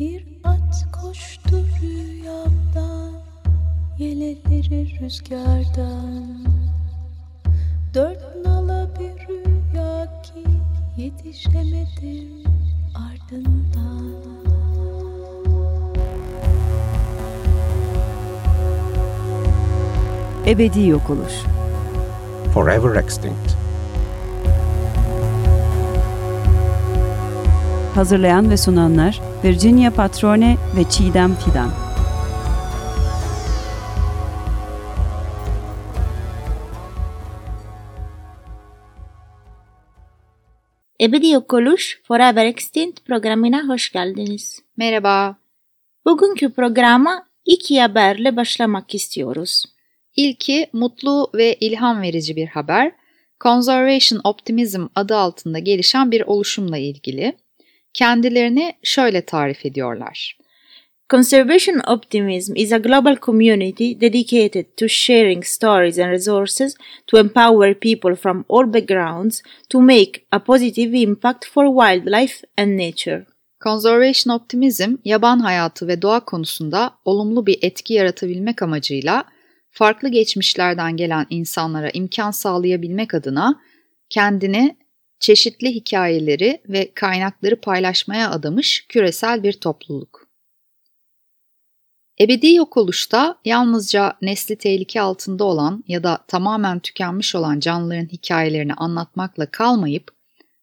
Bir at koştu rüyamda Yeleleri rüzgardan Dört nala bir rüya ki Yetişemedim ardından Ebedi yok oluş. Forever extinct. Hazırlayan ve sunanlar Virginia Patrone ve Çiğdem Fidan. Ebedi Yok Oluş Forever Extinct programına hoş geldiniz. Merhaba. Bugünkü programa iki haberle başlamak istiyoruz. İlki mutlu ve ilham verici bir haber. Conservation Optimism adı altında gelişen bir oluşumla ilgili. Kendilerini şöyle tarif ediyorlar. Conservation Optimism is a global community dedicated to sharing stories and resources to empower people from all backgrounds to make a positive impact for wildlife and nature. Conservation Optimism, yaban hayatı ve doğa konusunda olumlu bir etki yaratabilmek amacıyla farklı geçmişlerden gelen insanlara imkan sağlayabilmek adına kendini çeşitli hikayeleri ve kaynakları paylaşmaya adamış küresel bir topluluk. Ebedi yok oluşta yalnızca nesli tehlike altında olan ya da tamamen tükenmiş olan canlıların hikayelerini anlatmakla kalmayıp,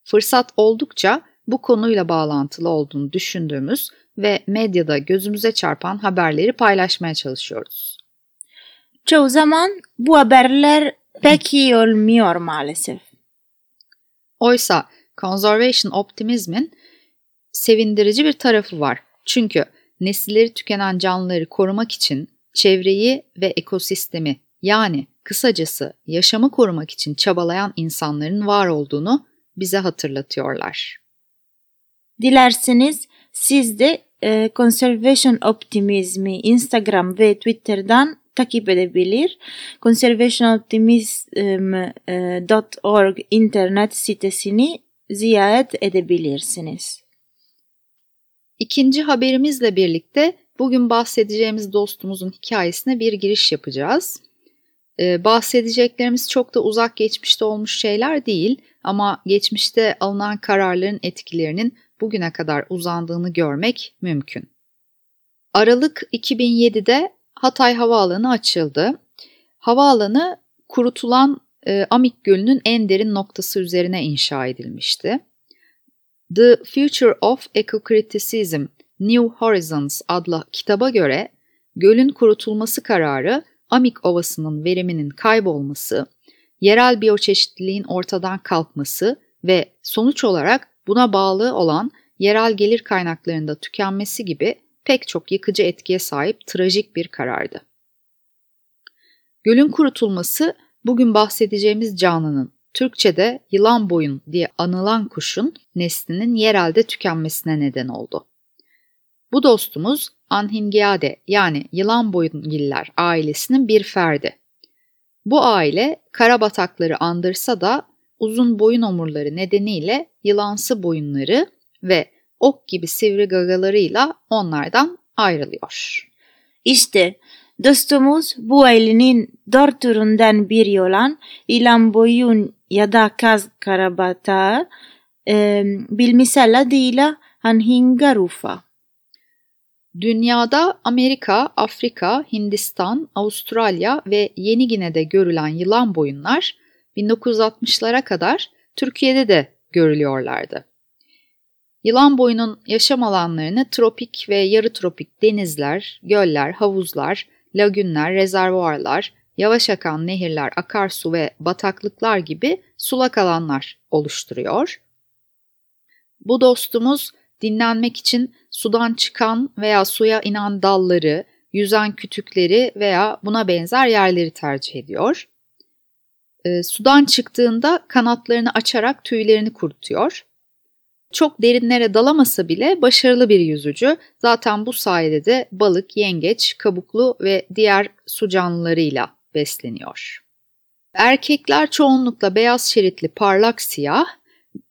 fırsat oldukça bu konuyla bağlantılı olduğunu düşündüğümüz ve medyada gözümüze çarpan haberleri paylaşmaya çalışıyoruz. Çoğu zaman bu haberler pek iyi olmuyor maalesef. Oysa conservation optimizmin sevindirici bir tarafı var. Çünkü nesilleri tükenen canlıları korumak için çevreyi ve ekosistemi yani kısacası yaşamı korumak için çabalayan insanların var olduğunu bize hatırlatıyorlar. Dilerseniz siz de e, Conservation Optimizmi Instagram ve Twitter'dan takip edebilir. conservationoptimism.org internet sitesini ziyaret edebilirsiniz. İkinci haberimizle birlikte bugün bahsedeceğimiz dostumuzun hikayesine bir giriş yapacağız. Ee, bahsedeceklerimiz çok da uzak geçmişte olmuş şeyler değil ama geçmişte alınan kararların etkilerinin bugüne kadar uzandığını görmek mümkün. Aralık 2007'de Hatay Havaalanı açıldı. Havaalanı kurutulan e, Amik Gölü'nün en derin noktası üzerine inşa edilmişti. The Future of Ecocriticism New Horizons adlı kitaba göre gölün kurutulması kararı Amik Ovası'nın veriminin kaybolması, yerel biyoçeşitliliğin ortadan kalkması ve sonuç olarak buna bağlı olan yerel gelir kaynaklarında tükenmesi gibi pek çok yıkıcı etkiye sahip trajik bir karardı. Gölün kurutulması bugün bahsedeceğimiz canlının Türkçe'de yılan boyun diye anılan kuşun neslinin yerelde tükenmesine neden oldu. Bu dostumuz Anhingiade yani yılan boyungiller ailesinin bir ferdi. Bu aile karabatakları andırsa da uzun boyun omurları nedeniyle yılansı boyunları ve ok gibi sivri gagalarıyla onlardan ayrılıyor. İşte dostumuz bu ailenin dört türünden biri olan ilan boyun ya da kaz karabatağı e, bilmisel adıyla Anhingarufa. Dünyada Amerika, Afrika, Hindistan, Avustralya ve Yeni Gine'de görülen yılan boyunlar 1960'lara kadar Türkiye'de de görülüyorlardı. Yılan boyunun yaşam alanlarını tropik ve yarı tropik denizler, göller, havuzlar, lagünler, rezervuarlar, yavaş akan nehirler, akarsu ve bataklıklar gibi sulak alanlar oluşturuyor. Bu dostumuz dinlenmek için sudan çıkan veya suya inen dalları, yüzen kütükleri veya buna benzer yerleri tercih ediyor. E, sudan çıktığında kanatlarını açarak tüylerini kurutuyor. Çok derinlere dalamasa bile başarılı bir yüzücü. Zaten bu sayede de balık, yengeç, kabuklu ve diğer su canlılarıyla besleniyor. Erkekler çoğunlukla beyaz şeritli parlak siyah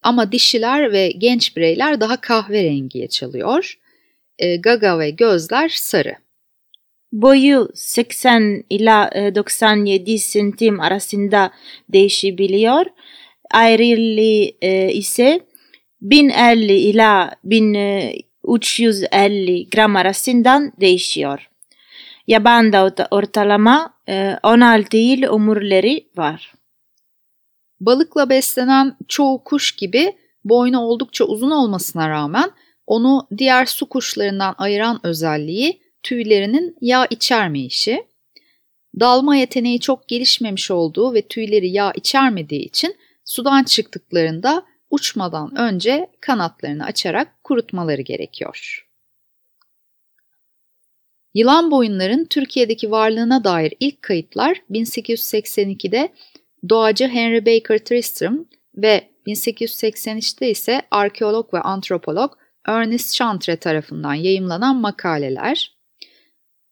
ama dişiler ve genç bireyler daha kahverengiye çalıyor. e, gaga ve gözler sarı. Boyu 80 ila e, 97 santim arasında değişebiliyor. Ayrılığı e, ise 1050 ila 1350 gram arasından değişiyor. Yabanda orta- ortalama e, 16 yıl ömürleri var. Balıkla beslenen çoğu kuş gibi boynu oldukça uzun olmasına rağmen onu diğer su kuşlarından ayıran özelliği tüylerinin yağ içermeyişi. Dalma yeteneği çok gelişmemiş olduğu ve tüyleri yağ içermediği için sudan çıktıklarında uçmadan önce kanatlarını açarak kurutmaları gerekiyor. Yılan boyunların Türkiye'deki varlığına dair ilk kayıtlar 1882'de doğacı Henry Baker Tristram ve 1883'te ise arkeolog ve antropolog Ernest Chantre tarafından yayımlanan makaleler.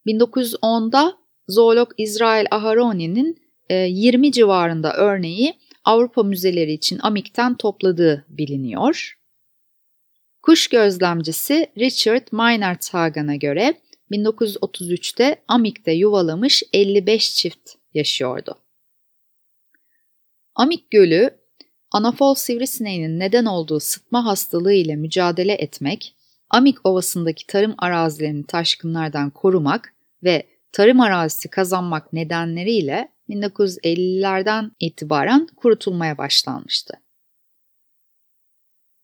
1910'da zoolog İsrail Aharoni'nin 20 civarında örneği Avrupa müzeleri için Amik'ten topladığı biliniyor. Kuş gözlemcisi Richard Maynard Hagen'a göre 1933'te Amik'te yuvalamış 55 çift yaşıyordu. Amik Gölü, anafol sivrisineğinin neden olduğu sıtma hastalığı ile mücadele etmek, Amik Ovası'ndaki tarım arazilerini taşkınlardan korumak ve tarım arazisi kazanmak nedenleriyle 1950'lerden itibaren kurutulmaya başlanmıştı.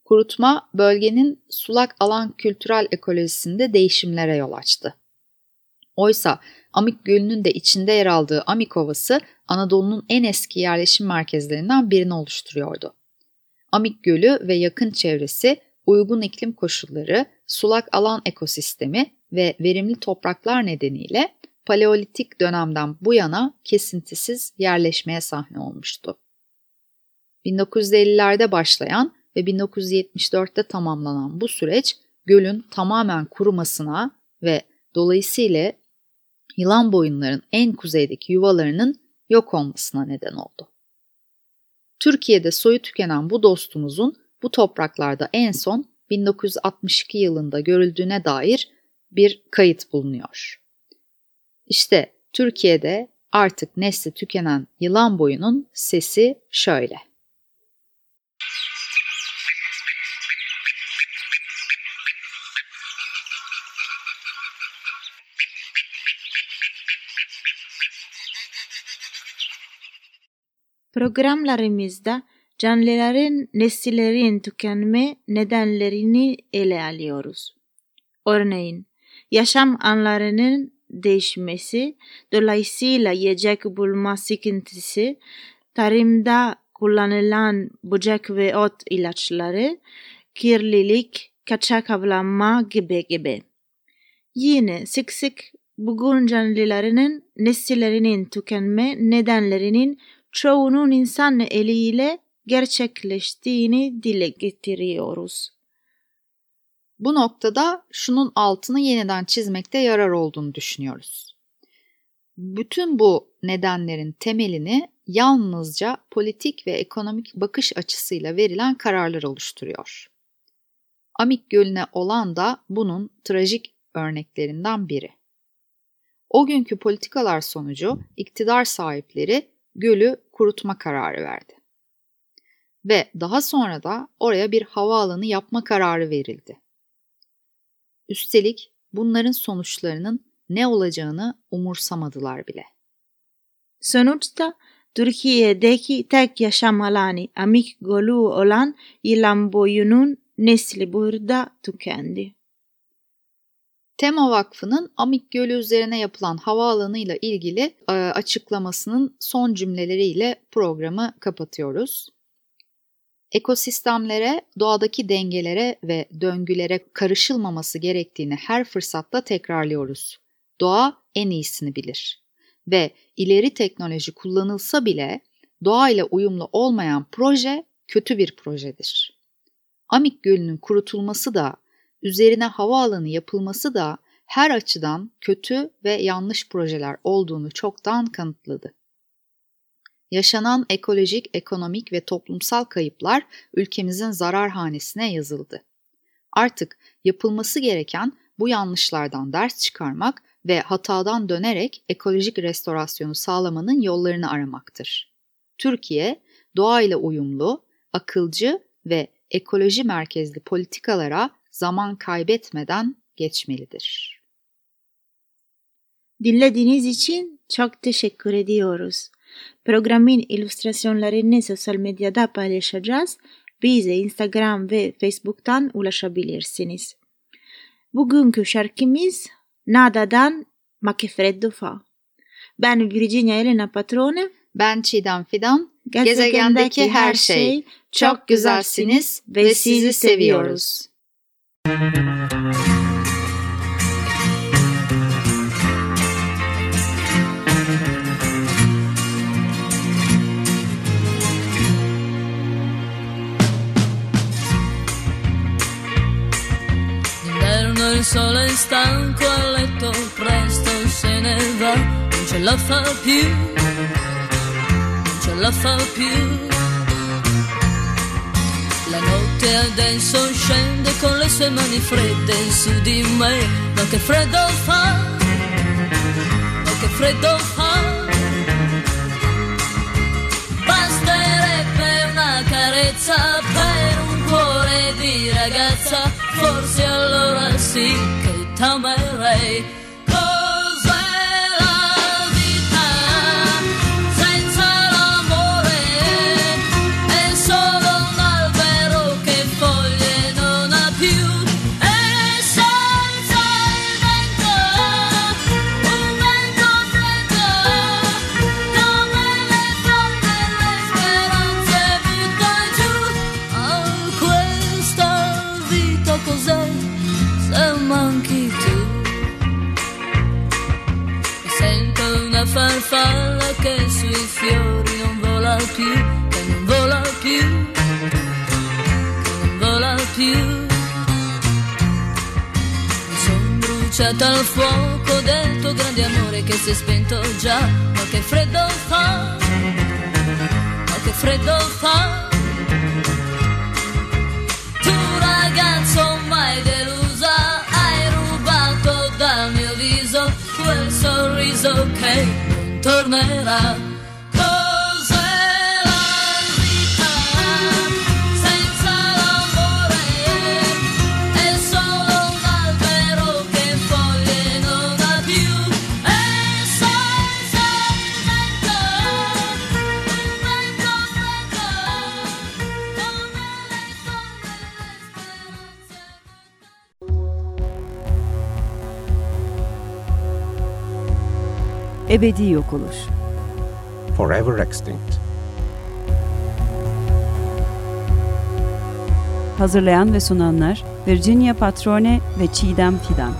Kurutma bölgenin sulak alan kültürel ekolojisinde değişimlere yol açtı. Oysa Amik Gölü'nün de içinde yer aldığı Amik Ovası Anadolu'nun en eski yerleşim merkezlerinden birini oluşturuyordu. Amik Gölü ve yakın çevresi uygun iklim koşulları, sulak alan ekosistemi ve verimli topraklar nedeniyle Paleolitik dönemden bu yana kesintisiz yerleşmeye sahne olmuştu. 1950'lerde başlayan ve 1974'te tamamlanan bu süreç gölün tamamen kurumasına ve dolayısıyla yılan boyunların en kuzeydeki yuvalarının yok olmasına neden oldu. Türkiye'de soyu tükenen bu dostumuzun bu topraklarda en son 1962 yılında görüldüğüne dair bir kayıt bulunuyor. İşte Türkiye'de artık nesli tükenen yılan boyunun sesi şöyle. Programlarımızda canlıların nesillerin tükenme nedenlerini ele alıyoruz. Örneğin, yaşam anlarının değişmesi, dolayısıyla yiyecek bulma sıkıntısı, tarımda kullanılan böcek ve ot ilaçları, kirlilik, kaçak avlanma gibi gibi. Yine sık sık bugün canlılarının nesillerinin tükenme nedenlerinin çoğunun insan eliyle gerçekleştiğini dile getiriyoruz. Bu noktada şunun altını yeniden çizmekte yarar olduğunu düşünüyoruz. Bütün bu nedenlerin temelini yalnızca politik ve ekonomik bakış açısıyla verilen kararlar oluşturuyor. Amik Gölü'ne olan da bunun trajik örneklerinden biri. O günkü politikalar sonucu iktidar sahipleri gölü kurutma kararı verdi. Ve daha sonra da oraya bir havaalanı yapma kararı verildi. Üstelik bunların sonuçlarının ne olacağını umursamadılar bile. Sonuçta Türkiye'deki tek yaşam alanı Amik Gölü olan yılan boyunun nesli burada tükendi. Tema Vakfı'nın Amik Gölü üzerine yapılan havaalanı ile ilgili e, açıklamasının son cümleleriyle programı kapatıyoruz. Ekosistemlere, doğadaki dengelere ve döngülere karışılmaması gerektiğini her fırsatta tekrarlıyoruz. Doğa en iyisini bilir. Ve ileri teknoloji kullanılsa bile doğayla uyumlu olmayan proje kötü bir projedir. Amik Gölü'nün kurutulması da, üzerine havaalanı yapılması da her açıdan kötü ve yanlış projeler olduğunu çoktan kanıtladı. Yaşanan ekolojik, ekonomik ve toplumsal kayıplar ülkemizin zarar hanesine yazıldı. Artık yapılması gereken bu yanlışlardan ders çıkarmak ve hatadan dönerek ekolojik restorasyonu sağlamanın yollarını aramaktır. Türkiye, doğayla uyumlu, akılcı ve ekoloji merkezli politikalara zaman kaybetmeden geçmelidir. Dinlediğiniz için çok teşekkür ediyoruz. Programın illüstrasyonlarını sosyal medyada paylaşacağız. Bize Instagram ve Facebook'tan ulaşabilirsiniz. Bugünkü şarkımız Nada'dan Ma che freddo fa. Ben Virginia Elena Patrone. Ben Çiğdem Fidan. Gezegendeki her şey. Çok güzelsiniz ve sizi seviyoruz. D'inverno sole è stanco a letto, presto se ne va, non ce la fa più, non ce la fa più. La notte adesso scende con le sue mani fredde su di me, ma che freddo fa, ma che freddo fa. see could tell. Bruciata al fuoco del tuo grande amore che si è spento già, ma che freddo fa, ma che freddo fa. Tu ragazzo mai delusa, hai rubato dal mio viso quel sorriso che non tornerà. Ebedi yok oluş. Forever extinct. Hazırlayan ve sunanlar Virginia Patrone ve Çiğdem Fidan.